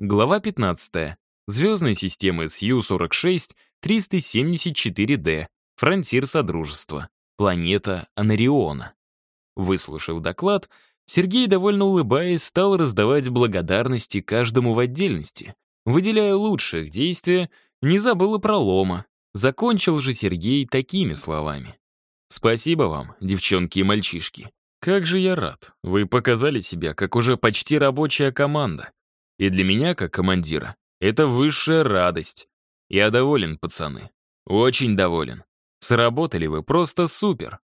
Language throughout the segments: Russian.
Глава 15. Звездная система СЮ-46, 374D, фронтир Содружества, планета Анариона. Выслушав доклад, Сергей, довольно улыбаясь, стал раздавать благодарности каждому в отдельности, выделяя лучших действия, не забыл и про лома. Закончил же Сергей такими словами. «Спасибо вам, девчонки и мальчишки. Как же я рад. Вы показали себя, как уже почти рабочая команда. И для меня, как командира, это высшая радость. Я доволен, пацаны. Очень доволен. Сработали вы просто супер.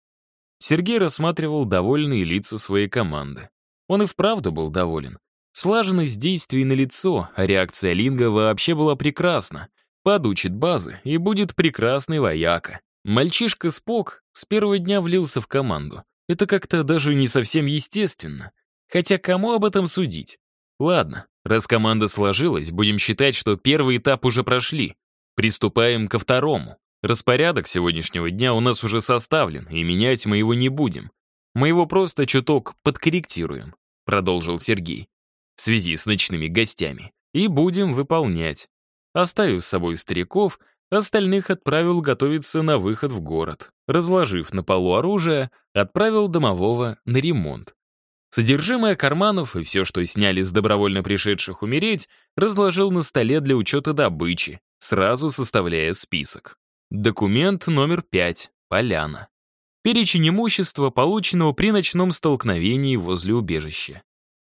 Сергей рассматривал довольные лица своей команды. Он и вправду был доволен. Слаженность действий на лицо, а реакция Линга вообще была прекрасна. Подучит базы и будет прекрасный вояка. Мальчишка Спок с первого дня влился в команду. Это как-то даже не совсем естественно. Хотя кому об этом судить? Ладно, раз команда сложилась, будем считать, что первый этап уже прошли. Приступаем ко второму. Распорядок сегодняшнего дня у нас уже составлен, и менять мы его не будем. Мы его просто чуток подкорректируем, продолжил Сергей, в связи с ночными гостями. И будем выполнять. Оставив с собой стариков, остальных отправил готовиться на выход в город. Разложив на полу оружие, отправил домового на ремонт. Содержимое карманов и все, что сняли с добровольно пришедших умереть, разложил на столе для учета добычи, сразу составляя список. Документ номер 5. Поляна. Перечень имущества, полученного при ночном столкновении возле убежища.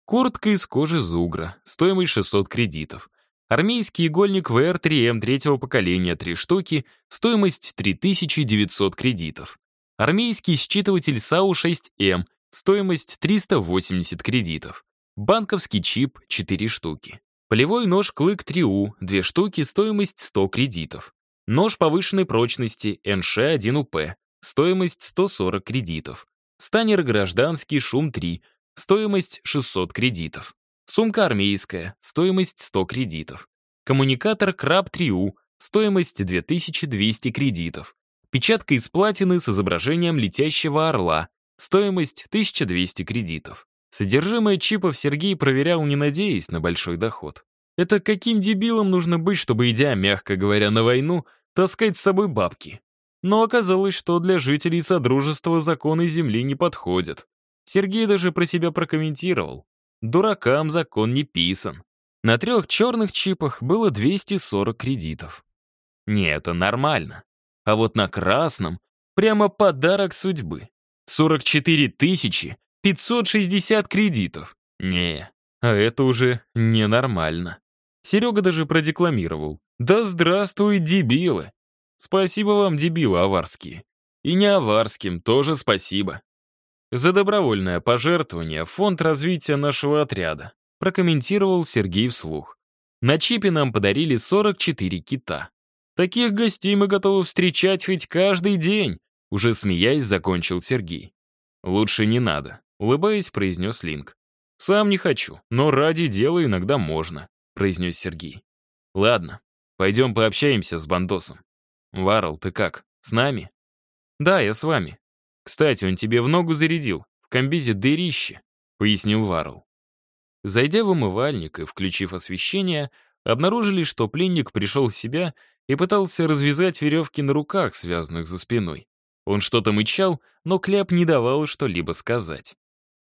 Куртка из кожи зугра, стоимость 600 кредитов. Армейский игольник ВР-3М третьего поколения, 3 штуки, стоимость 3900 кредитов. Армейский считыватель САУ-6М, Стоимость 380 кредитов. Банковский чип 4 штуки. Полевой нож Клык 3У 2 штуки, стоимость 100 кредитов. Нож повышенной прочности НШ-1УП, стоимость 140 кредитов. Станер гражданский Шум 3, стоимость 600 кредитов. Сумка армейская, стоимость 100 кредитов. Коммуникатор Краб 3У, стоимость 2200 кредитов. Печатка из платины с изображением летящего орла, Стоимость 1200 кредитов. Содержимое чипов Сергей проверял, не надеясь на большой доход. Это каким дебилом нужно быть, чтобы, идя, мягко говоря, на войну, таскать с собой бабки? Но оказалось, что для жителей Содружества законы Земли не подходят. Сергей даже про себя прокомментировал. Дуракам закон не писан. На трех черных чипах было 240 кредитов. Не, это нормально. А вот на красном прямо подарок судьбы. 44 тысячи 560 кредитов. Не, а это уже ненормально. Серега даже продекламировал. «Да здравствуй, дебилы!» Спасибо вам, дебилы аварские. И не аварским тоже спасибо. За добровольное пожертвование фонд развития нашего отряда, прокомментировал Сергей вслух. На чипе нам подарили 44 кита. Таких гостей мы готовы встречать хоть каждый день, уже смеясь, закончил Сергей. «Лучше не надо», — улыбаясь, произнес Линк. «Сам не хочу, но ради дела иногда можно», — произнес Сергей. «Ладно, пойдем пообщаемся с Бандосом. Варл, ты как, с нами?» «Да, я с вами. Кстати, он тебе в ногу зарядил, в комбизе дырище», — пояснил Варл. Зайдя в умывальник и включив освещение, обнаружили, что пленник пришел в себя и пытался развязать веревки на руках, связанных за спиной. Он что-то мычал, но Кляп не давал что-либо сказать.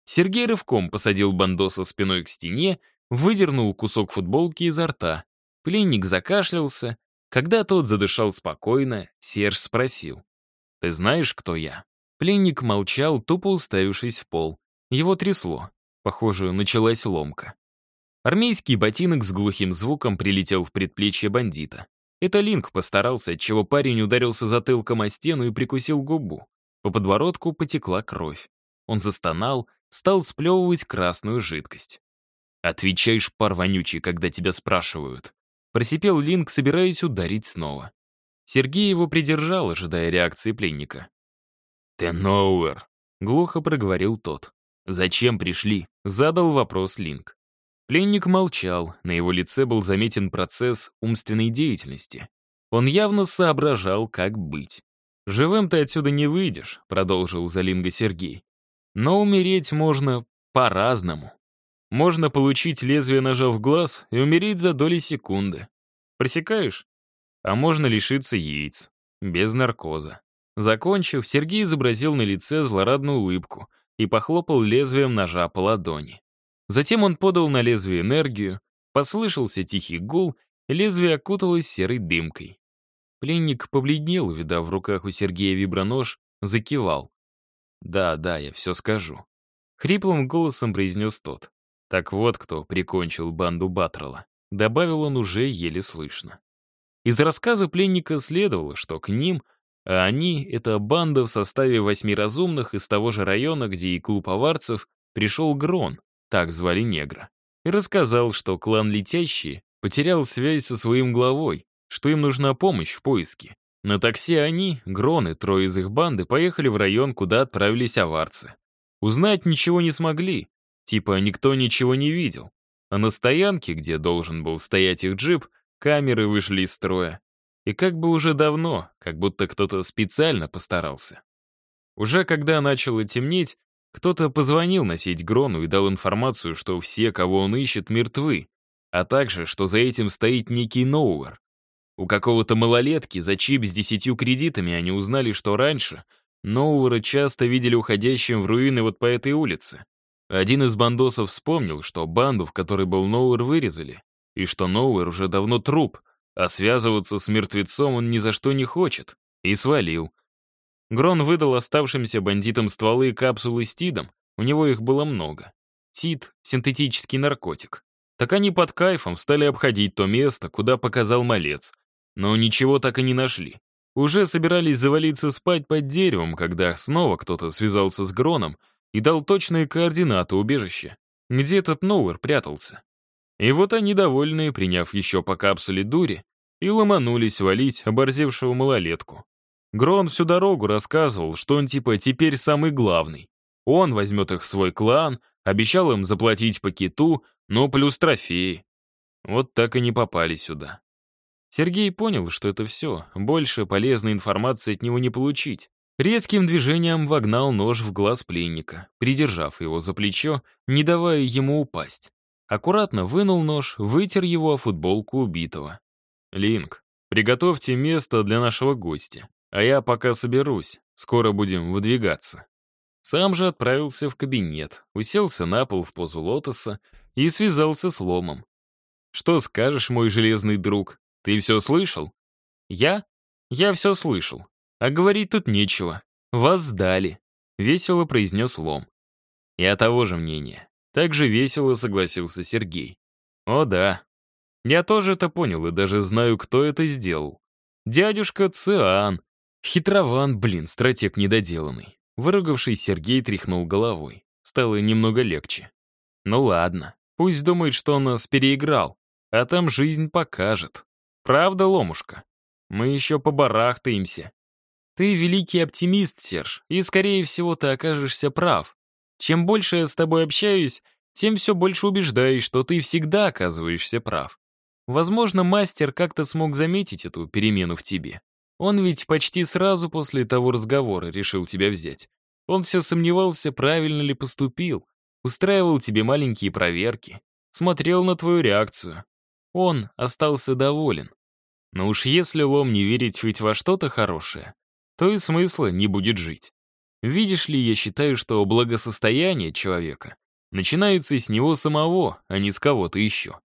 Сергей рывком посадил Бандоса спиной к стене, выдернул кусок футболки изо рта. Пленник закашлялся. Когда тот задышал спокойно, Серж спросил. «Ты знаешь, кто я?» Пленник молчал, тупо уставившись в пол. Его трясло. Похоже, началась ломка. Армейский ботинок с глухим звуком прилетел в предплечье бандита. Это Линк постарался, отчего парень ударился затылком о стену и прикусил губу. По подбородку потекла кровь. Он застонал, стал сплевывать красную жидкость. «Отвечаешь, пар вонючий, когда тебя спрашивают». Просипел Линк, собираясь ударить снова. Сергей его придержал, ожидая реакции пленника. «Теноуэр», — глухо проговорил тот. «Зачем пришли?» — задал вопрос Линк. Пленник молчал, на его лице был заметен процесс умственной деятельности. Он явно соображал, как быть. «Живым ты отсюда не выйдешь», — продолжил Залинга Сергей. «Но умереть можно по-разному». можно получить лезвие ножа в глаз и умереть за доли секунды. Пресекаешь? А можно лишиться яиц. Без наркоза. Закончив, Сергей изобразил на лице злорадную улыбку и похлопал лезвием ножа по ладони. Затем он подал на лезвие энергию, послышался тихий гул, лезвие окуталось серой дымкой. Пленник побледнел, увидав в руках у Сергея вибронож, закивал. «Да, да, я все скажу». Хриплым голосом произнес тот. Так вот кто прикончил банду Батрала. Добавил он уже еле слышно. Из рассказа пленника следовало, что к ним, а они — это банда в составе восьми разумных из того же района, где и клуб аварцев, пришел Грон, так звали негра, и рассказал, что клан Летящие потерял связь со своим главой, что им нужна помощь в поиске. На такси они, Грон и трое из их банды, поехали в район, куда отправились аварцы. Узнать ничего не смогли, типа никто ничего не видел. А на стоянке, где должен был стоять их джип, камеры вышли из строя. И как бы уже давно, как будто кто-то специально постарался. Уже когда начало темнеть, кто-то позвонил на сеть Грону и дал информацию, что все, кого он ищет, мертвы, а также, что за этим стоит некий Ноувер. У какого-то малолетки за чип с десятью кредитами они узнали, что раньше Ноувера часто видели уходящим в руины вот по этой улице. Один из бандосов вспомнил, что банду, в которой был Ноуэр, вырезали, и что Ноуэр уже давно труп, а связываться с мертвецом он ни за что не хочет, и свалил. Грон выдал оставшимся бандитам стволы и капсулы с тидом, у него их было много. Тид — синтетический наркотик. Так они под кайфом стали обходить то место, куда показал малец, но ничего так и не нашли. Уже собирались завалиться спать под деревом, когда снова кто-то связался с Гроном и дал точные координаты убежища, где этот Ноуэр прятался. И вот они, довольные, приняв еще по капсуле дури, и ломанулись валить оборзевшего малолетку. Грон всю дорогу рассказывал, что он типа теперь самый главный. Он возьмет их в свой клан, обещал им заплатить по киту, но плюс трофеи. Вот так и не попали сюда. Сергей понял, что это все, больше полезной информации от него не получить. Резким движением вогнал нож в глаз пленника, придержав его за плечо, не давая ему упасть. Аккуратно вынул нож, вытер его о футболку убитого. «Линк, приготовьте место для нашего гостя, а я пока соберусь, скоро будем выдвигаться». Сам же отправился в кабинет, уселся на пол в позу лотоса и связался с ломом. «Что скажешь, мой железный друг?» Ты все слышал? Я? Я все слышал. А говорить тут нечего. Вас сдали. Весело произнес Лом. Я того же мнения. Так же весело согласился Сергей. О да. Я тоже это понял и даже знаю, кто это сделал. Дядюшка Циан. Хитрован, блин, стратег недоделанный. Выругавшись, Сергей тряхнул головой. Стало немного легче. Ну ладно, пусть думает, что он нас переиграл, а там жизнь покажет. Правда, Ломушка? Мы еще побарахтаемся. Ты великий оптимист, Серж, и, скорее всего, ты окажешься прав. Чем больше я с тобой общаюсь, тем все больше убеждаюсь, что ты всегда оказываешься прав. Возможно, мастер как-то смог заметить эту перемену в тебе. Он ведь почти сразу после того разговора решил тебя взять. Он все сомневался, правильно ли поступил, устраивал тебе маленькие проверки, смотрел на твою реакцию. Он остался доволен. Но уж если лом не верить хоть во что-то хорошее, то и смысла не будет жить. Видишь ли, я считаю, что благосостояние человека начинается с него самого, а не с кого-то еще.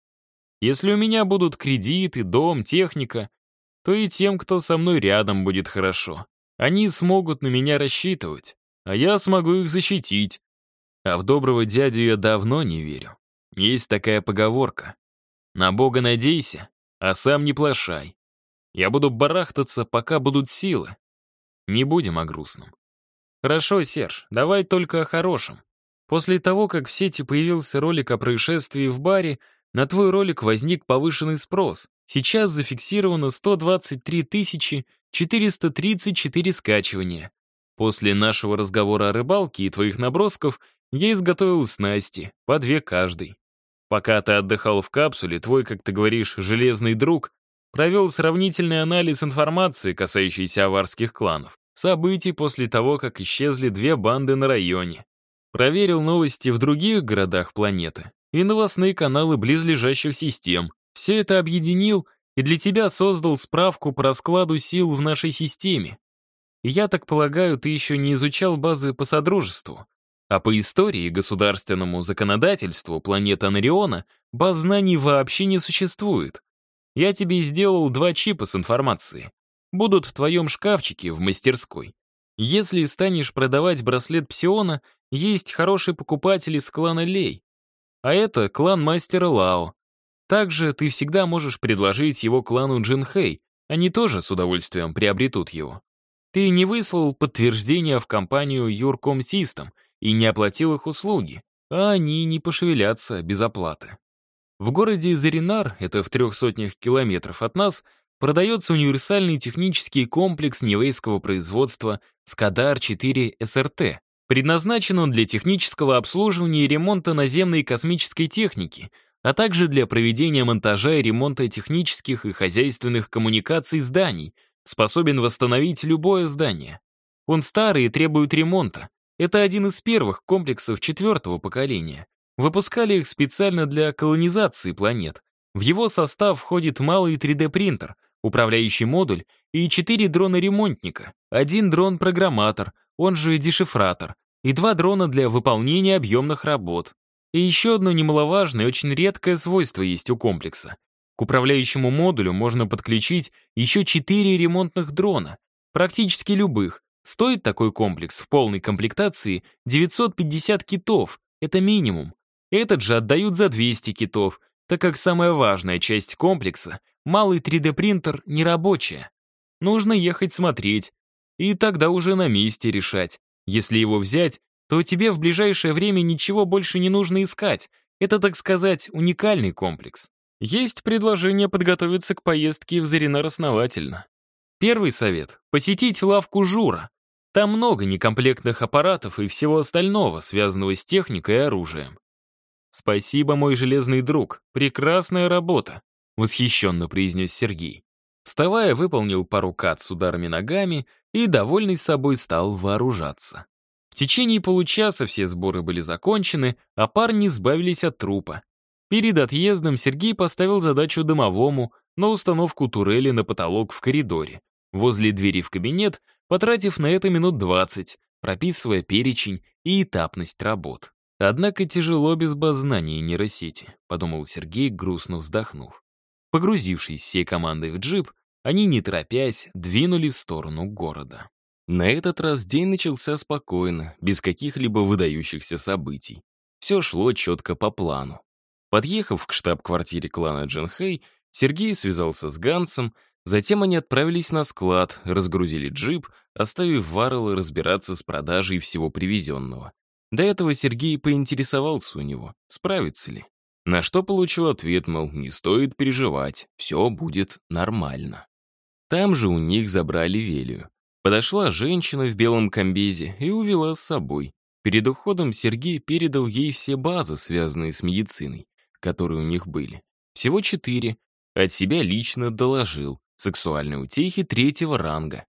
Если у меня будут кредиты, дом, техника, то и тем, кто со мной рядом, будет хорошо. Они смогут на меня рассчитывать, а я смогу их защитить. А в доброго дядю я давно не верю. Есть такая поговорка. На Бога надейся, а сам не плашай. Я буду барахтаться, пока будут силы. Не будем о грустном. Хорошо, Серж, давай только о хорошем. После того, как в сети появился ролик о происшествии в баре, на твой ролик возник повышенный спрос. Сейчас зафиксировано 123 434 скачивания. После нашего разговора о рыбалке и твоих набросков я изготовил снасти, по две каждой. Пока ты отдыхал в капсуле, твой, как ты говоришь, железный друг провел сравнительный анализ информации, касающейся аварских кланов, событий после того, как исчезли две банды на районе. Проверил новости в других городах планеты и новостные каналы близлежащих систем. Все это объединил и для тебя создал справку по раскладу сил в нашей системе. Я так полагаю, ты еще не изучал базы по содружеству. А по истории государственному законодательству планеты Анариона баз знаний вообще не существует. Я тебе сделал два чипа с информацией. Будут в твоем шкафчике в мастерской. Если станешь продавать браслет Псиона, есть хороший покупатель из клана Лей. А это клан мастера Лао. Также ты всегда можешь предложить его клану Джинхэй, они тоже с удовольствием приобретут его. Ты не выслал подтверждение в компанию Юрком Систем и не оплатил их услуги, а они не пошевелятся без оплаты. В городе Заринар, это в трех сотнях километров от нас, продается универсальный технический комплекс невейского производства Скадар-4 СРТ. Предназначен он для технического обслуживания и ремонта наземной космической техники, а также для проведения монтажа и ремонта технических и хозяйственных коммуникаций зданий, способен восстановить любое здание. Он старый и требует ремонта. Это один из первых комплексов четвертого поколения. Выпускали их специально для колонизации планет. В его состав входит малый 3D-принтер, управляющий модуль и четыре дрона-ремонтника, один дрон-программатор, он же дешифратор, и два дрона для выполнения объемных работ. И еще одно немаловажное и очень редкое свойство есть у комплекса. К управляющему модулю можно подключить еще четыре ремонтных дрона, практически любых. Стоит такой комплекс в полной комплектации 950 китов, это минимум. Этот же отдают за 200 китов, так как самая важная часть комплекса — малый 3D-принтер нерабочая. Нужно ехать смотреть, и тогда уже на месте решать. Если его взять, то тебе в ближайшее время ничего больше не нужно искать. Это, так сказать, уникальный комплекс. Есть предложение подготовиться к поездке в Заринар основательно. Первый совет — посетить лавку Жура. Там много некомплектных аппаратов и всего остального, связанного с техникой и оружием. «Спасибо, мой железный друг, прекрасная работа», — восхищенно произнес Сергей. Вставая, выполнил пару кат с ударами ногами и, довольный собой, стал вооружаться. В течение получаса все сборы были закончены, а парни избавились от трупа. Перед отъездом Сергей поставил задачу домовому на установку турели на потолок в коридоре, возле двери в кабинет, потратив на это минут 20, прописывая перечень и этапность работ. Однако тяжело без баз знаний нейросети, подумал Сергей, грустно вздохнув. Погрузившись всей командой в джип, они, не торопясь, двинули в сторону города. На этот раз день начался спокойно, без каких-либо выдающихся событий. Все шло четко по плану. Подъехав к штаб-квартире клана Джинхэй, Сергей связался с Гансом, затем они отправились на склад, разгрузили джип, оставив Варрелла разбираться с продажей всего привезенного. До этого Сергей поинтересовался у него, справится ли. На что получил ответ, мол, не стоит переживать, все будет нормально. Там же у них забрали Велию. Подошла женщина в белом комбезе и увела с собой. Перед уходом Сергей передал ей все базы, связанные с медициной которые у них были. Всего четыре. От себя лично доложил. Сексуальные утехи третьего ранга.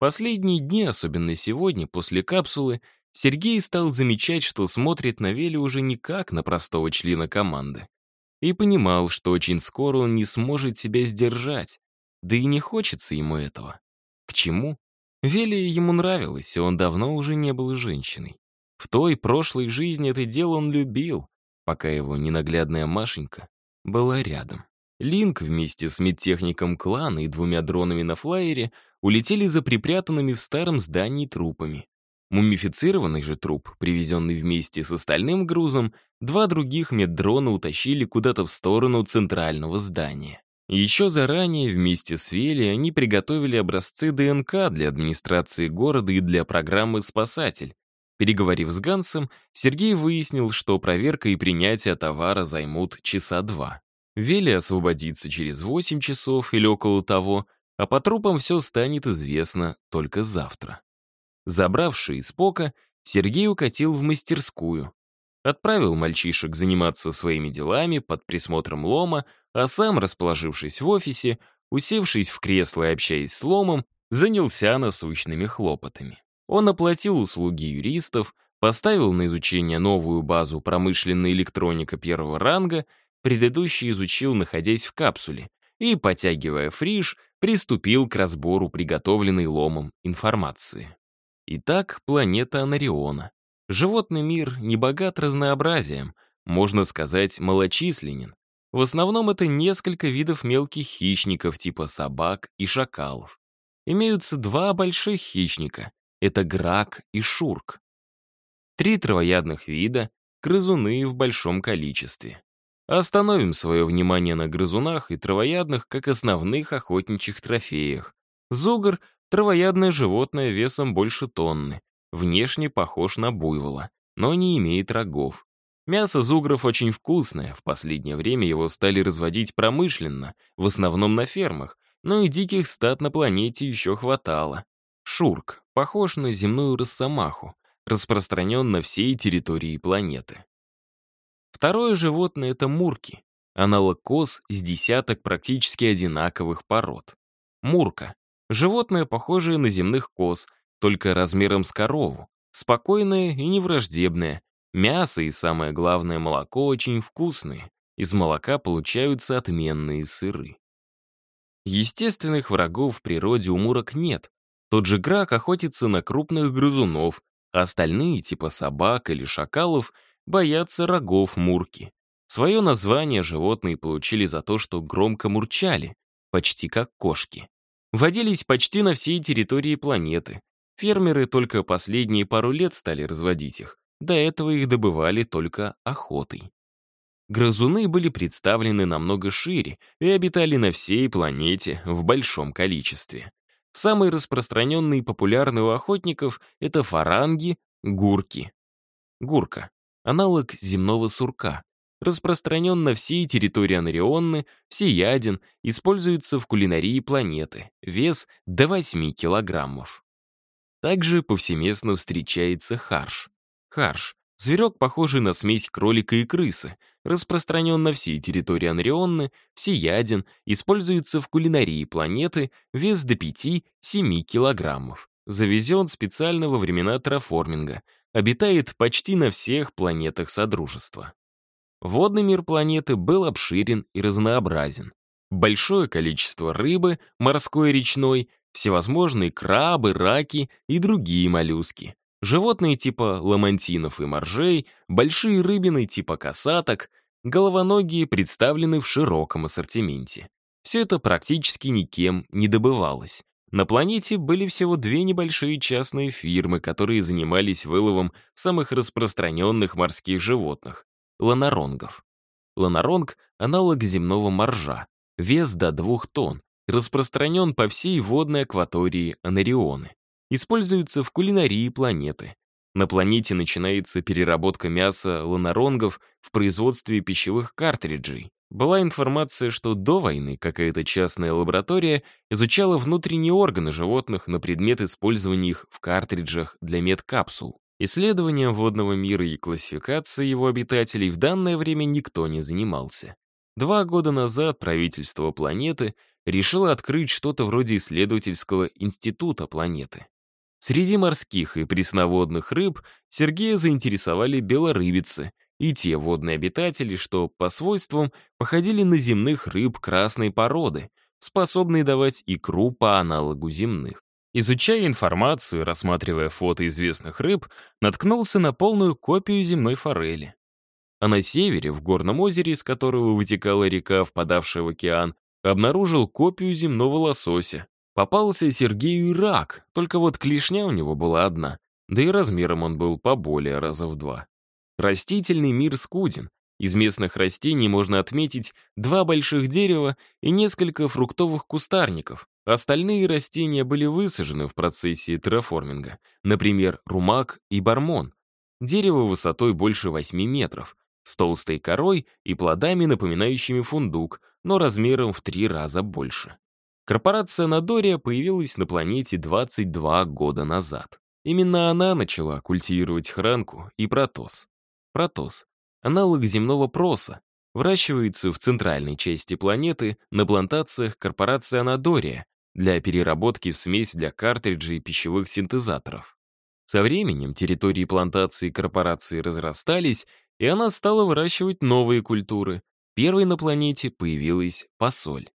Последние дни, особенно сегодня, после капсулы, Сергей стал замечать, что смотрит на Велю уже не как на простого члена команды. И понимал, что очень скоро он не сможет себя сдержать. Да и не хочется ему этого. К чему? Велия ему нравилась, и он давно уже не был женщиной. В той прошлой жизни это дело он любил, пока его ненаглядная Машенька была рядом. Линк вместе с медтехником клана и двумя дронами на флайере улетели за припрятанными в старом здании трупами. Мумифицированный же труп, привезенный вместе с остальным грузом, два других меддрона утащили куда-то в сторону центрального здания. Еще заранее вместе с Вели они приготовили образцы ДНК для администрации города и для программы «Спасатель», Переговорив с Гансом, Сергей выяснил, что проверка и принятие товара займут часа два. Вели освободится через 8 часов или около того, а по трупам все станет известно только завтра. Забравший из пока, Сергей укатил в мастерскую. Отправил мальчишек заниматься своими делами под присмотром Лома, а сам, расположившись в офисе, усевшись в кресло и общаясь с Ломом, занялся насущными хлопотами. Он оплатил услуги юристов, поставил на изучение новую базу промышленной электроника первого ранга, предыдущий изучил, находясь в капсуле, и, потягивая фриш, приступил к разбору приготовленной ломом информации. Итак, планета Анариона. Животный мир не богат разнообразием, можно сказать, малочисленен. В основном это несколько видов мелких хищников типа собак и шакалов. Имеются два больших хищника — это грак и шурк. Три травоядных вида — грызуны в большом количестве. Остановим свое внимание на грызунах и травоядных как основных охотничьих трофеях. Зугр — травоядное животное весом больше тонны. Внешне похож на буйвола, но не имеет рогов. Мясо зугров очень вкусное, в последнее время его стали разводить промышленно, в основном на фермах, но и диких стад на планете еще хватало. Шурк похож на земную росомаху, распространен на всей территории планеты. Второе животное — это мурки, аналог коз с десяток практически одинаковых пород. Мурка — животное, похожее на земных коз, только размером с корову, спокойное и невраждебное, Мясо и, самое главное, молоко очень вкусные. Из молока получаются отменные сыры. Естественных врагов в природе у мурок нет. Тот же грак охотится на крупных грызунов, а остальные, типа собак или шакалов, боятся рогов мурки. Свое название животные получили за то, что громко мурчали, почти как кошки. Водились почти на всей территории планеты. Фермеры только последние пару лет стали разводить их. До этого их добывали только охотой. Грызуны были представлены намного шире и обитали на всей планете в большом количестве. Самый распространенный и популярный у охотников — это фаранги, гурки. Гурка — аналог земного сурка. Распространен на всей территории Анарионны, всеяден, используется в кулинарии планеты, вес до 8 килограммов. Также повсеместно встречается харш. Харш — зверек, похожий на смесь кролика и крысы, распространен на всей территории Анрионны, всеяден, используется в кулинарии планеты, вес до 5-7 килограммов. Завезен специально во времена терраформинга, обитает почти на всех планетах Содружества. Водный мир планеты был обширен и разнообразен. Большое количество рыбы, морской и речной, всевозможные крабы, раки и другие моллюски. Животные типа ламантинов и моржей, большие рыбины типа касаток, головоногие представлены в широком ассортименте. Все это практически никем не добывалось. На планете были всего две небольшие частные фирмы, которые занимались выловом самых распространенных морских животных — ланоронгов. Ланоронг — аналог земного моржа, вес до двух тонн, распространен по всей водной акватории Анарионы используются в кулинарии планеты. На планете начинается переработка мяса ланоронгов в производстве пищевых картриджей. Была информация, что до войны какая-то частная лаборатория изучала внутренние органы животных на предмет использования их в картриджах для медкапсул. Исследованием водного мира и классификацией его обитателей в данное время никто не занимался. Два года назад правительство планеты решило открыть что-то вроде исследовательского института планеты. Среди морских и пресноводных рыб Сергея заинтересовали белорыбицы и те водные обитатели, что по свойствам походили на земных рыб красной породы, способные давать икру по аналогу земных. Изучая информацию, рассматривая фото известных рыб, наткнулся на полную копию земной форели. А на севере, в горном озере, из которого вытекала река, впадавшая в океан, обнаружил копию земного лосося, Попался Сергею и рак, только вот клешня у него была одна, да и размером он был поболее раза в два. Растительный мир скуден. Из местных растений можно отметить два больших дерева и несколько фруктовых кустарников. Остальные растения были высажены в процессе терраформинга, например, румак и бармон. Дерево высотой больше 8 метров, с толстой корой и плодами, напоминающими фундук, но размером в три раза больше. Корпорация Надория появилась на планете 22 года назад. Именно она начала культивировать хранку и протоз. Протоз — аналог земного проса, выращивается в центральной части планеты на плантациях корпорации Анадория для переработки в смесь для картриджей пищевых синтезаторов. Со временем территории плантации корпорации разрастались, и она стала выращивать новые культуры. Первой на планете появилась посоль.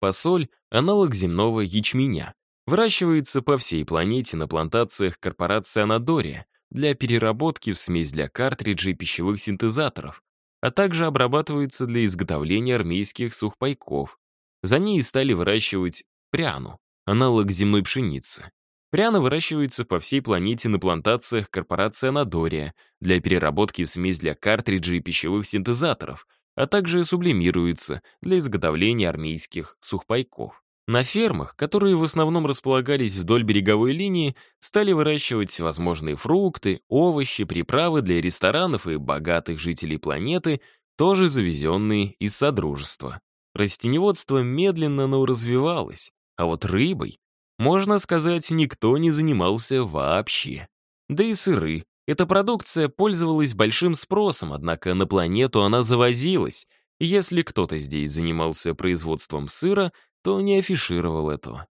Посоль — аналог земного ячменя. Выращивается по всей планете на плантациях корпорации Анадория для переработки в смесь для картриджей пищевых синтезаторов, а также обрабатывается для изготовления армейских сухпайков. За ней стали выращивать пряну, аналог земной пшеницы. Пряна выращивается по всей планете на плантациях корпорации Анадория для переработки в смесь для картриджей пищевых синтезаторов, а также сублимируется для изготовления армейских сухпайков. На фермах, которые в основном располагались вдоль береговой линии, стали выращивать всевозможные фрукты, овощи, приправы для ресторанов и богатых жителей планеты, тоже завезенные из Содружества. Растеневодство медленно, но развивалось, а вот рыбой можно сказать, никто не занимался вообще. Да и сыры. Эта продукция пользовалась большим спросом, однако на планету она завозилась. Если кто-то здесь занимался производством сыра, то не афишировал этого.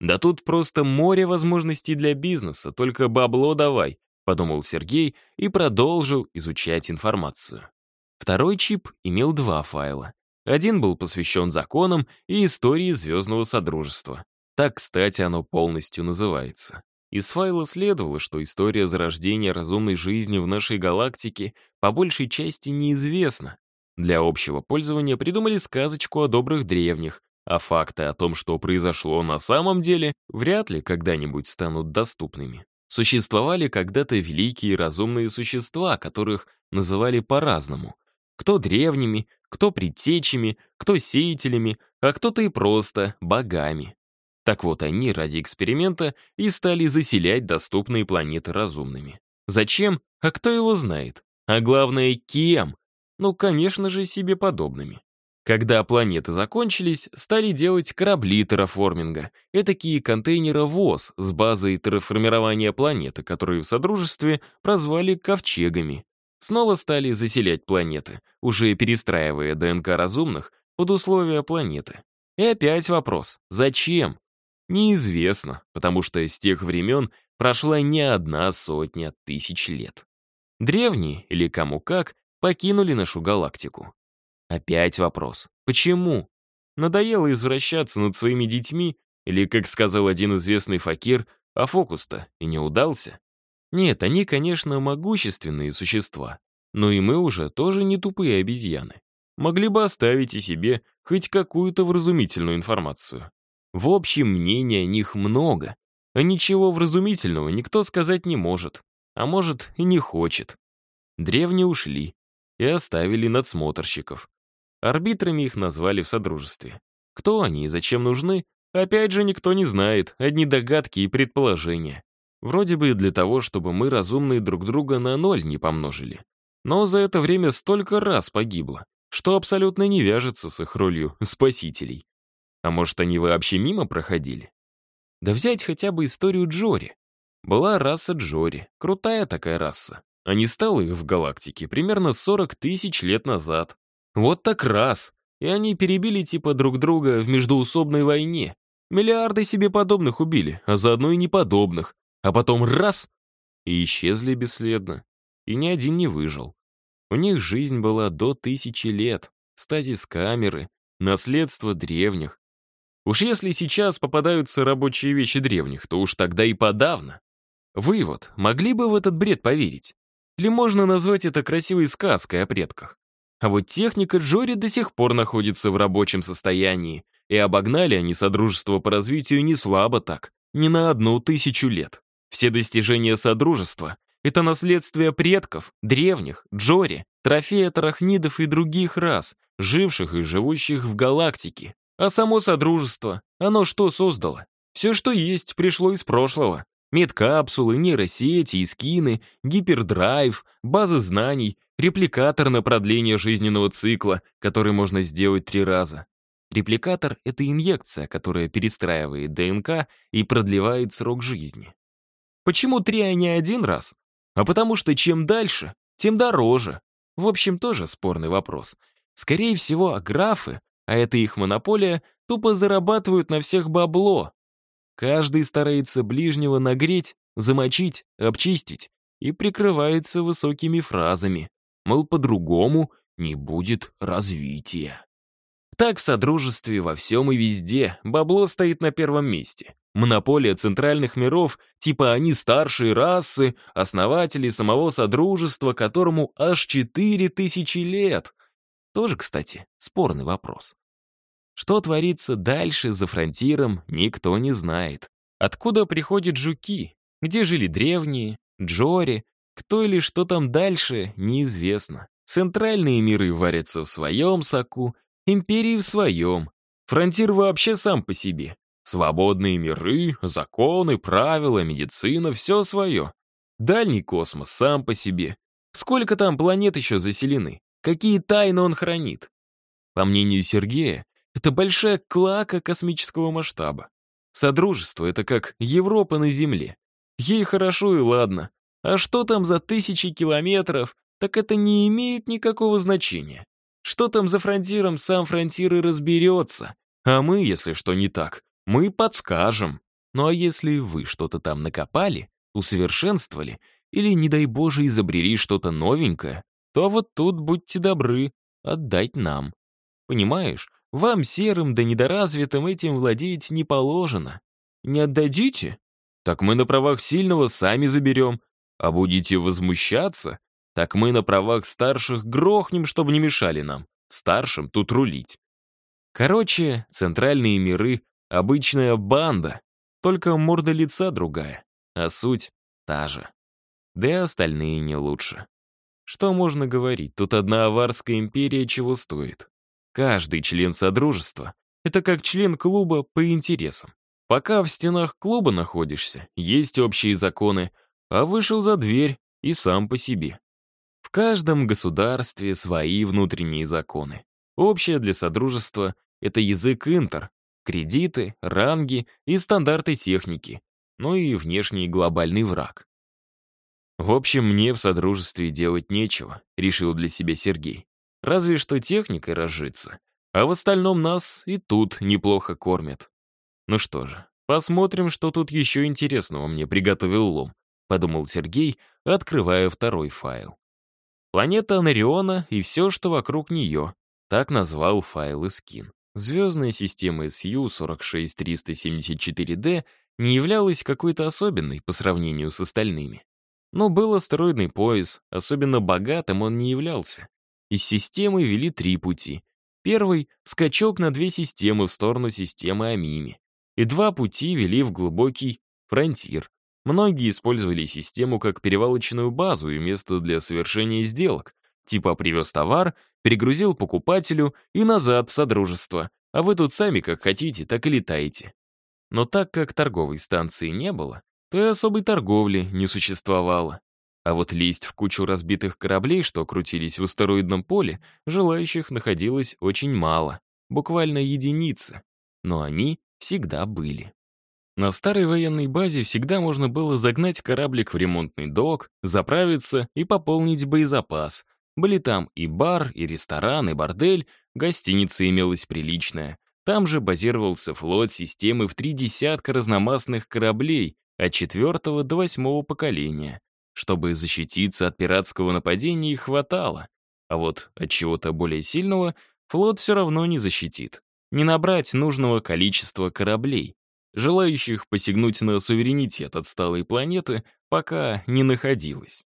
«Да тут просто море возможностей для бизнеса, только бабло давай», подумал Сергей и продолжил изучать информацию. Второй чип имел два файла. Один был посвящен законам и истории Звездного Содружества. Так, кстати, оно полностью называется. Из файла следовало, что история зарождения разумной жизни в нашей галактике по большей части неизвестна. Для общего пользования придумали сказочку о добрых древних, а факты о том, что произошло на самом деле, вряд ли когда-нибудь станут доступными. Существовали когда-то великие разумные существа, которых называли по-разному. Кто древними, кто предтечами, кто сеятелями, а кто-то и просто богами. Так вот, они ради эксперимента и стали заселять доступные планеты разумными. Зачем? А кто его знает? А главное, кем? Ну, конечно же, себе подобными. Когда планеты закончились, стали делать корабли терраформинга, этакие контейнеры ВОЗ с базой терраформирования планеты, которые в Содружестве прозвали ковчегами. Снова стали заселять планеты, уже перестраивая ДНК разумных под условия планеты. И опять вопрос, зачем? Неизвестно, потому что с тех времен прошла не одна сотня тысяч лет. Древние, или кому как, покинули нашу галактику. Опять вопрос. Почему? Надоело извращаться над своими детьми, или, как сказал один известный факир, а фокус-то и не удался? Нет, они, конечно, могущественные существа, но и мы уже тоже не тупые обезьяны. Могли бы оставить и себе хоть какую-то вразумительную информацию. В общем, мнений о них много, ничего вразумительного никто сказать не может, а может и не хочет. Древние ушли и оставили надсмотрщиков. Арбитрами их назвали в Содружестве. Кто они и зачем нужны, опять же никто не знает, одни догадки и предположения. Вроде бы для того, чтобы мы разумные друг друга на ноль не помножили. Но за это время столько раз погибло, что абсолютно не вяжется с их ролью спасителей. А может, они вообще мимо проходили? Да взять хотя бы историю Джори. Была раса Джори, крутая такая раса. А не стало их в галактике примерно 40 тысяч лет назад. Вот так раз. И они перебили типа друг друга в междуусобной войне. Миллиарды себе подобных убили, а заодно и неподобных. А потом раз — и исчезли бесследно. И ни один не выжил. У них жизнь была до тысячи лет. Стазис камеры, наследство древних. Уж если сейчас попадаются рабочие вещи древних, то уж тогда и подавно. Вывод. Могли бы в этот бред поверить? Или можно назвать это красивой сказкой о предках? А вот техника Джори до сих пор находится в рабочем состоянии, и обогнали они Содружество по развитию не слабо так, не на одну тысячу лет. Все достижения Содружества — это наследствие предков, древних, Джори, трофея тарахнидов и других рас, живших и живущих в галактике. А само Содружество, оно что создало? Все, что есть, пришло из прошлого. Медкапсулы, нейросети, скины, гипердрайв, базы знаний, репликатор на продление жизненного цикла, который можно сделать три раза. Репликатор — это инъекция, которая перестраивает ДНК и продлевает срок жизни. Почему три, а не один раз? А потому что чем дальше, тем дороже. В общем, тоже спорный вопрос. Скорее всего, графы а это их монополия, тупо зарабатывают на всех бабло. Каждый старается ближнего нагреть замочить, обчистить, и прикрывается высокими фразами, мол, по-другому не будет развития. Так в Содружестве во всем и везде бабло стоит на первом месте. Монополия центральных миров, типа они старшие расы, основатели самого Содружества, которому аж четыре тысячи лет. Тоже, кстати, спорный вопрос. Что творится дальше, за фронтиром, никто не знает. Откуда приходят жуки? Где жили древние? Джори? Кто или что там дальше, неизвестно. Центральные миры варятся в своем соку, империи в своем. Фронтир вообще сам по себе. Свободные миры, законы, правила, медицина — все свое. Дальний космос сам по себе. Сколько там планет еще заселены? Какие тайны он хранит? По мнению Сергея, это большая клака космического масштаба. Содружество — это как Европа на Земле. Ей хорошо и ладно. А что там за тысячи километров, так это не имеет никакого значения. Что там за фронтиром, сам фронтир и разберется. А мы, если что не так, мы подскажем. Ну а если вы что-то там накопали, усовершенствовали или, не дай Боже, изобрели что-то новенькое, то вот тут будьте добры отдать нам. Понимаешь, вам, серым да недоразвитым, этим владеть не положено. Не отдадите? Так мы на правах сильного сами заберем. А будете возмущаться? Так мы на правах старших грохнем, чтобы не мешали нам. Старшим тут рулить. Короче, центральные миры — обычная банда, только морда лица другая, а суть та же. Да и остальные не лучше. Что можно говорить, тут одна аварская империя чего стоит. Каждый член Содружества — это как член клуба по интересам. Пока в стенах клуба находишься, есть общие законы, а вышел за дверь и сам по себе. В каждом государстве свои внутренние законы. Общее для Содружества — это язык интер, кредиты, ранги и стандарты техники, ну и внешний глобальный враг. В общем, мне в Содружестве делать нечего, решил для себя Сергей. Разве что техникой разжиться. А в остальном нас и тут неплохо кормят. Ну что же, посмотрим, что тут еще интересного мне приготовил Лом, подумал Сергей, открывая второй файл. Планета Анариона и все, что вокруг нее. Так назвал файл Искин. Звездная система SU-46374D не являлась какой-то особенной по сравнению с остальными. Но был астероидный пояс, особенно богатым он не являлся. Из системы вели три пути. Первый — скачок на две системы в сторону системы Амими. И два пути вели в глубокий фронтир. Многие использовали систему как перевалочную базу и место для совершения сделок. Типа привез товар, перегрузил покупателю и назад в Содружество. А вы тут сами как хотите, так и летаете. Но так как торговой станции не было, то и особой торговли не существовало. А вот лезть в кучу разбитых кораблей, что крутились в астероидном поле, желающих находилось очень мало, буквально единицы. Но они всегда были. На старой военной базе всегда можно было загнать кораблик в ремонтный док, заправиться и пополнить боезапас. Были там и бар, и ресторан, и бордель, гостиница имелась приличная. Там же базировался флот системы в три десятка разномастных кораблей от четвертого до восьмого поколения. Чтобы защититься от пиратского нападения их хватало, а вот от чего-то более сильного флот все равно не защитит. Не набрать нужного количества кораблей. Желающих посягнуть на суверенитет отсталой планеты пока не находилось.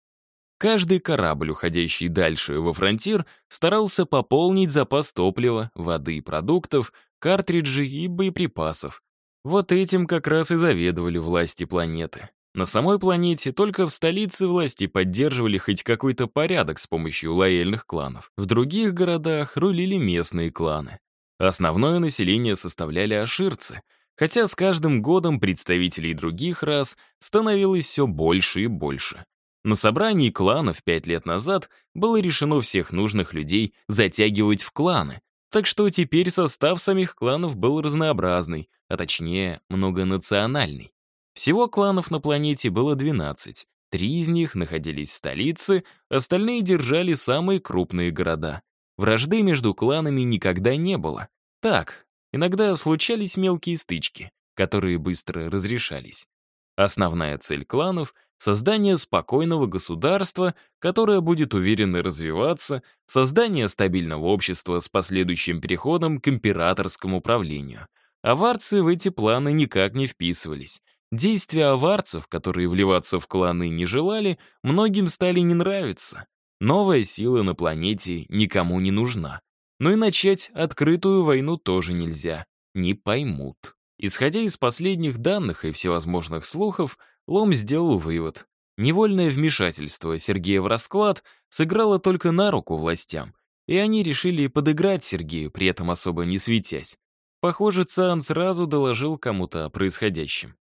Каждый корабль, уходящий дальше во фронтир, старался пополнить запас топлива, воды и продуктов, картриджей и боеприпасов. Вот этим как раз и заведовали власти планеты. На самой планете только в столице власти поддерживали хоть какой-то порядок с помощью лояльных кланов. В других городах рулили местные кланы. Основное население составляли аширцы, хотя с каждым годом представителей других рас становилось все больше и больше. На собрании кланов пять лет назад было решено всех нужных людей затягивать в кланы, так что теперь состав самих кланов был разнообразный, а точнее многонациональный. Всего кланов на планете было 12. Три из них находились в столице, остальные держали самые крупные города. Вражды между кланами никогда не было. Так, иногда случались мелкие стычки, которые быстро разрешались. Основная цель кланов — создание спокойного государства, которое будет уверенно развиваться, создание стабильного общества с последующим переходом к императорскому правлению. Аварцы в эти планы никак не вписывались. Действия аварцев, которые вливаться в кланы не желали, многим стали не нравиться. Новая сила на планете никому не нужна. Но и начать открытую войну тоже нельзя. Не поймут. Исходя из последних данных и всевозможных слухов, Лом сделал вывод. Невольное вмешательство Сергея в расклад сыграло только на руку властям, и они решили подыграть Сергею, при этом особо не светясь. Похоже, Циан сразу доложил кому-то о происходящем.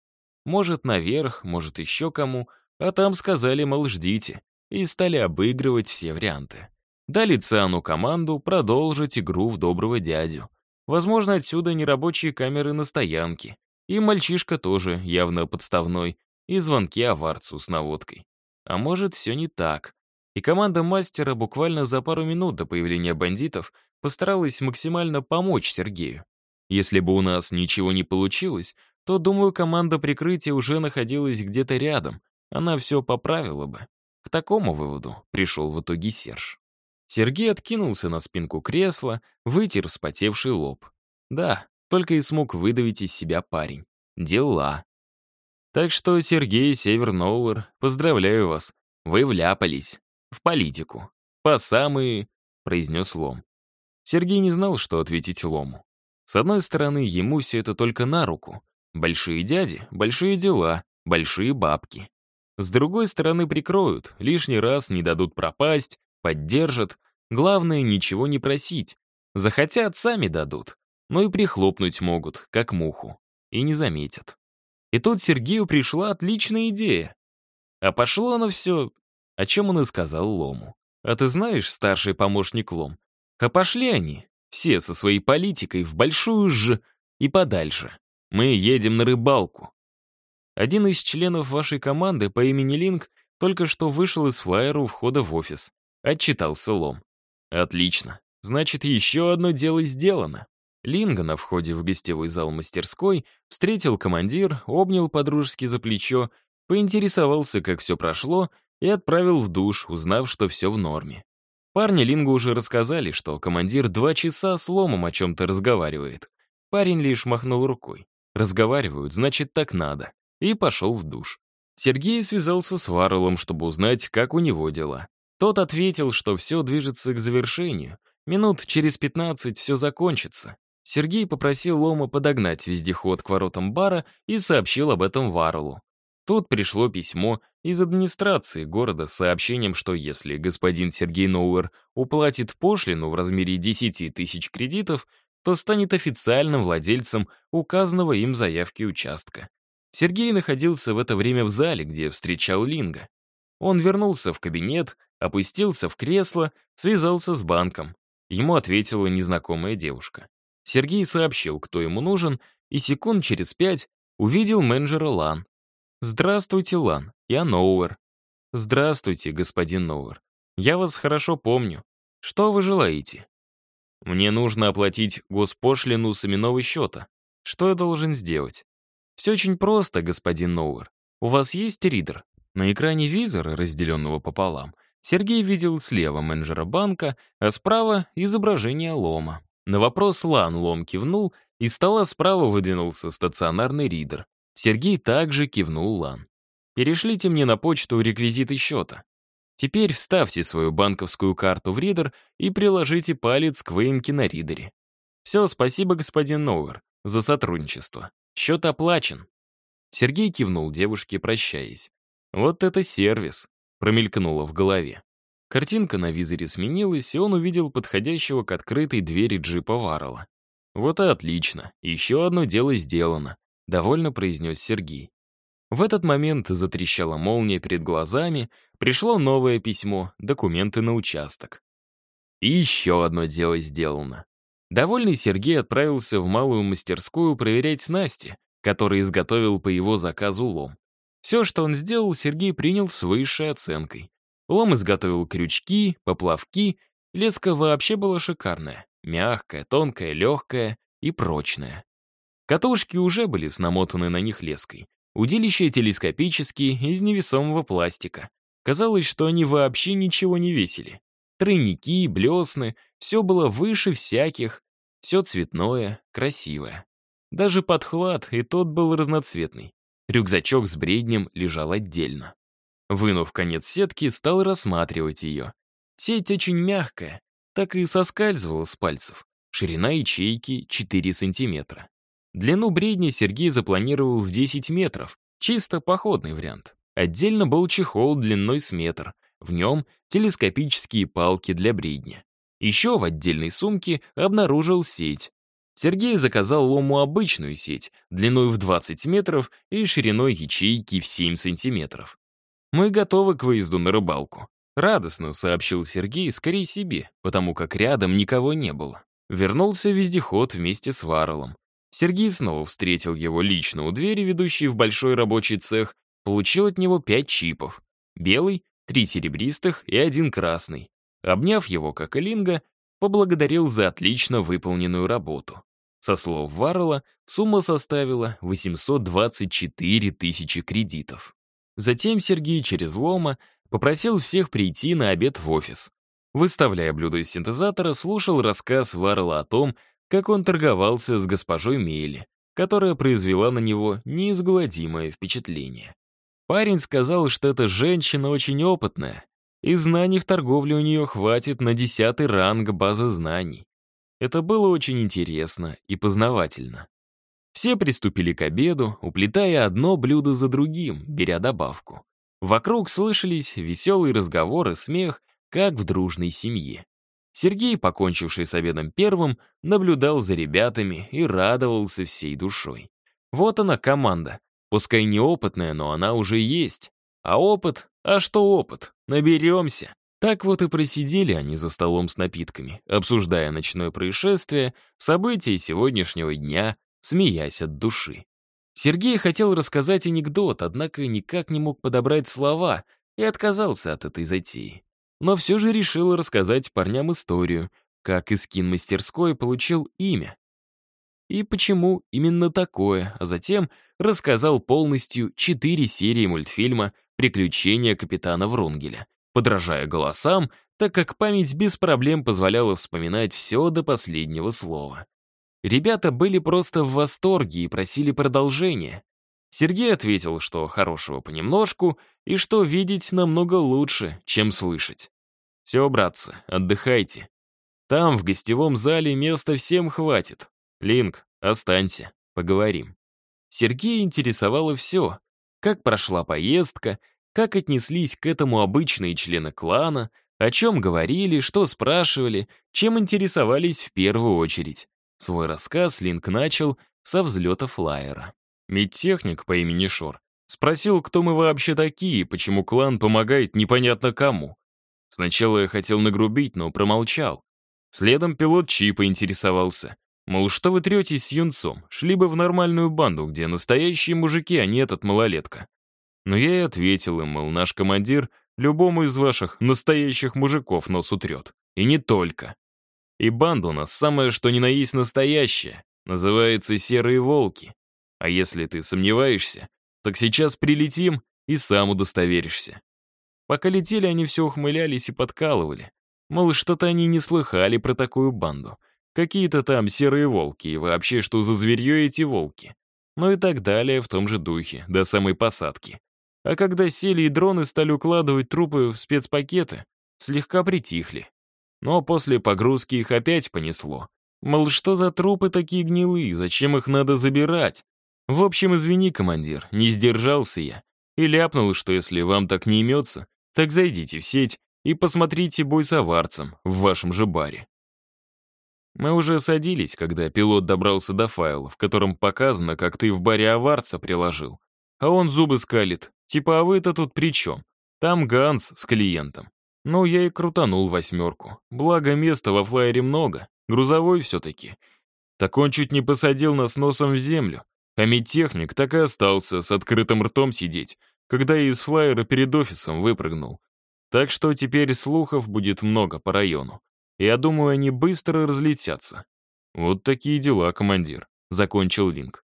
Может, наверх, может, еще кому, а там сказали, мол, ждите, и стали обыгрывать все варианты. Дали Циану команду продолжить игру в доброго дядю. Возможно, отсюда нерабочие камеры на стоянке. И мальчишка тоже явно подставной, и звонки аварцу с наводкой. А может, все не так. И команда мастера буквально за пару минут до появления бандитов постаралась максимально помочь Сергею. Если бы у нас ничего не получилось, то, думаю, команда прикрытия уже находилась где-то рядом. Она все поправила бы. К такому выводу пришел в итоге Серж. Сергей откинулся на спинку кресла, вытер вспотевший лоб. Да, только и смог выдавить из себя парень. Дела. Так что, Сергей Северноуэр, поздравляю вас. Вы вляпались. В политику. По самые... произнес Лом. Сергей не знал, что ответить Лому. С одной стороны, ему все это только на руку. Большие дяди, большие дела, большие бабки. С другой стороны, прикроют, лишний раз не дадут пропасть, поддержат. Главное, ничего не просить. Захотят, сами дадут. Но и прихлопнуть могут, как муху. И не заметят. И тут Сергею пришла отличная идея. А пошло оно все, о чем он и сказал Лому. А ты знаешь, старший помощник Лом, а пошли они, все со своей политикой, в большую ж... и подальше. Мы едем на рыбалку. Один из членов вашей команды по имени Линк только что вышел из флайера у входа в офис. Отчитался Лом. Отлично. Значит, еще одно дело сделано. Линга на входе в гостевой зал мастерской встретил командир, обнял подружески за плечо, поинтересовался, как все прошло, и отправил в душ, узнав, что все в норме. Парни Лингу уже рассказали, что командир два часа с ломом о чем-то разговаривает. Парень лишь махнул рукой. Разговаривают, значит, так надо. И пошел в душ. Сергей связался с Варлом, чтобы узнать, как у него дела. Тот ответил, что все движется к завершению. Минут через 15 все закончится. Сергей попросил Лома подогнать вездеход к воротам бара и сообщил об этом Варлу. Тут пришло письмо из администрации города с сообщением, что если господин Сергей Ноуэр уплатит пошлину в размере 10 тысяч кредитов, то станет официальным владельцем указанного им заявки участка. Сергей находился в это время в зале, где встречал Линга. Он вернулся в кабинет, опустился в кресло, связался с банком. Ему ответила незнакомая девушка. Сергей сообщил, кто ему нужен, и секунд через пять увидел менеджера Лан. «Здравствуйте, Лан, я Ноуэр». «Здравствуйте, господин Ноуэр. Я вас хорошо помню. Что вы желаете?» «Мне нужно оплатить госпошлину с именного счета. Что я должен сделать?» «Все очень просто, господин Ноуэр. У вас есть ридер?» На экране визора, разделенного пополам, Сергей видел слева менеджера банка, а справа — изображение лома. На вопрос Лан лом кивнул, и стола справа выдвинулся стационарный ридер. Сергей также кивнул Лан. «Перешлите мне на почту реквизиты счета. Теперь вставьте свою банковскую карту в ридер и приложите палец к выемке на ридере. Все, спасибо, господин Ноуэр, за сотрудничество. Счет оплачен». Сергей кивнул девушке, прощаясь. «Вот это сервис промелькнуло в голове. Картинка на визоре сменилась, и он увидел подходящего к открытой двери джипа Варрелла. «Вот и отлично, еще одно дело сделано», — довольно произнес Сергей. В этот момент затрещала молния перед глазами, пришло новое письмо, документы на участок. И еще одно дело сделано. Довольный Сергей отправился в малую мастерскую проверять снасти, которые изготовил по его заказу лом. Все, что он сделал, Сергей принял с высшей оценкой. Лом изготовил крючки, поплавки, леска вообще была шикарная. Мягкая, тонкая, легкая и прочная. Катушки уже были намотаны на них леской. Удилища телескопические, из невесомого пластика. Казалось, что они вообще ничего не весили. Тройники, блесны, все было выше всяких, все цветное, красивое. Даже подхват, и тот был разноцветный. Рюкзачок с бреднем лежал отдельно. Вынув конец сетки, стал рассматривать ее. Сеть очень мягкая, так и соскальзывала с пальцев. Ширина ячейки 4 сантиметра. Длину бредни Сергей запланировал в 10 метров, чисто походный вариант. Отдельно был чехол длиной с метр, в нем телескопические палки для бредня. Еще в отдельной сумке обнаружил сеть. Сергей заказал лому обычную сеть, длиной в 20 метров и шириной ячейки в 7 сантиметров. «Мы готовы к выезду на рыбалку», — радостно сообщил Сергей скорее себе, потому как рядом никого не было. Вернулся вездеход вместе с Варлом. Сергей снова встретил его лично у двери, ведущей в большой рабочий цех, получил от него пять чипов. Белый, три серебристых и один красный. Обняв его, как и Линга, поблагодарил за отлично выполненную работу. Со слов Варрелла, сумма составила 824 тысячи кредитов. Затем Сергей через Лома попросил всех прийти на обед в офис. Выставляя блюдо из синтезатора, слушал рассказ Варрелла о том, как он торговался с госпожой Мейли, которая произвела на него неизгладимое впечатление. Парень сказал, что эта женщина очень опытная, и знаний в торговле у нее хватит на десятый ранг базы знаний. Это было очень интересно и познавательно. Все приступили к обеду, уплетая одно блюдо за другим, беря добавку. Вокруг слышались веселые разговоры, смех, как в дружной семье. Сергей, покончивший с обедом первым, наблюдал за ребятами и радовался всей душой. Вот она, команда. Пускай неопытная, но она уже есть. А опыт? А что опыт? Наберемся. Так вот и просидели они за столом с напитками, обсуждая ночное происшествие, события сегодняшнего дня, смеясь от души. Сергей хотел рассказать анекдот, однако никак не мог подобрать слова и отказался от этой затеи но все же решил рассказать парням историю, как из кинмастерской получил имя. И почему именно такое, а затем рассказал полностью четыре серии мультфильма «Приключения капитана Врунгеля», подражая голосам, так как память без проблем позволяла вспоминать все до последнего слова. Ребята были просто в восторге и просили продолжения. Сергей ответил, что хорошего понемножку и что видеть намного лучше, чем слышать. «Все, братцы, отдыхайте. Там, в гостевом зале, места всем хватит. Линк, останься, поговорим». Сергея интересовало все. Как прошла поездка, как отнеслись к этому обычные члены клана, о чем говорили, что спрашивали, чем интересовались в первую очередь. Свой рассказ Линк начал со взлета флайера. Медтехник по имени Шор спросил, кто мы вообще такие и почему клан помогает непонятно кому. Сначала я хотел нагрубить, но промолчал. Следом пилот Чи поинтересовался. Мол, что вы третесь с юнцом? Шли бы в нормальную банду, где настоящие мужики, а не этот малолетка. Но я и ответил им, мол, наш командир любому из ваших настоящих мужиков нос утрет. И не только. И банда у нас самая что ни на есть настоящая. Называется «Серые волки». А если ты сомневаешься, так сейчас прилетим и сам удостоверишься. Пока летели, они все ухмылялись и подкалывали. Мол, что-то они не слыхали про такую банду. Какие-то там серые волки, и вообще, что за зверье эти волки. Ну и так далее в том же духе, до самой посадки. А когда сели и дроны стали укладывать трупы в спецпакеты, слегка притихли. Но после погрузки их опять понесло. Мол, что за трупы такие гнилые, зачем их надо забирать? В общем, извини, командир, не сдержался я. И ляпнул, что если вам так не имется, так зайдите в сеть и посмотрите бой с аварцем в вашем же баре. Мы уже садились, когда пилот добрался до файла, в котором показано, как ты в баре аварца приложил. А он зубы скалит. Типа, а вы-то тут при чем? Там Ганс с клиентом. Ну, я и крутанул восьмерку. Благо, места во флайере много. Грузовой все-таки. Так он чуть не посадил нас носом в землю. А медтехник так и остался с открытым ртом сидеть, когда я из флайера перед офисом выпрыгнул. Так что теперь слухов будет много по району. Я думаю, они быстро разлетятся. Вот такие дела, командир, закончил Линк.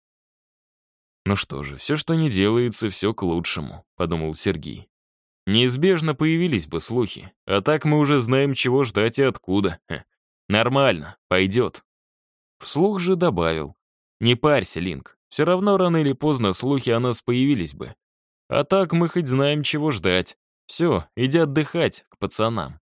Ну что же, все, что не делается, все к лучшему, подумал Сергей. Неизбежно появились бы слухи, а так мы уже знаем, чего ждать и откуда. Хе. Нормально, пойдет. Вслух же добавил. Не парься, Линк, все равно рано или поздно слухи о нас появились бы. А так мы хоть знаем, чего ждать. Все, иди отдыхать к пацанам.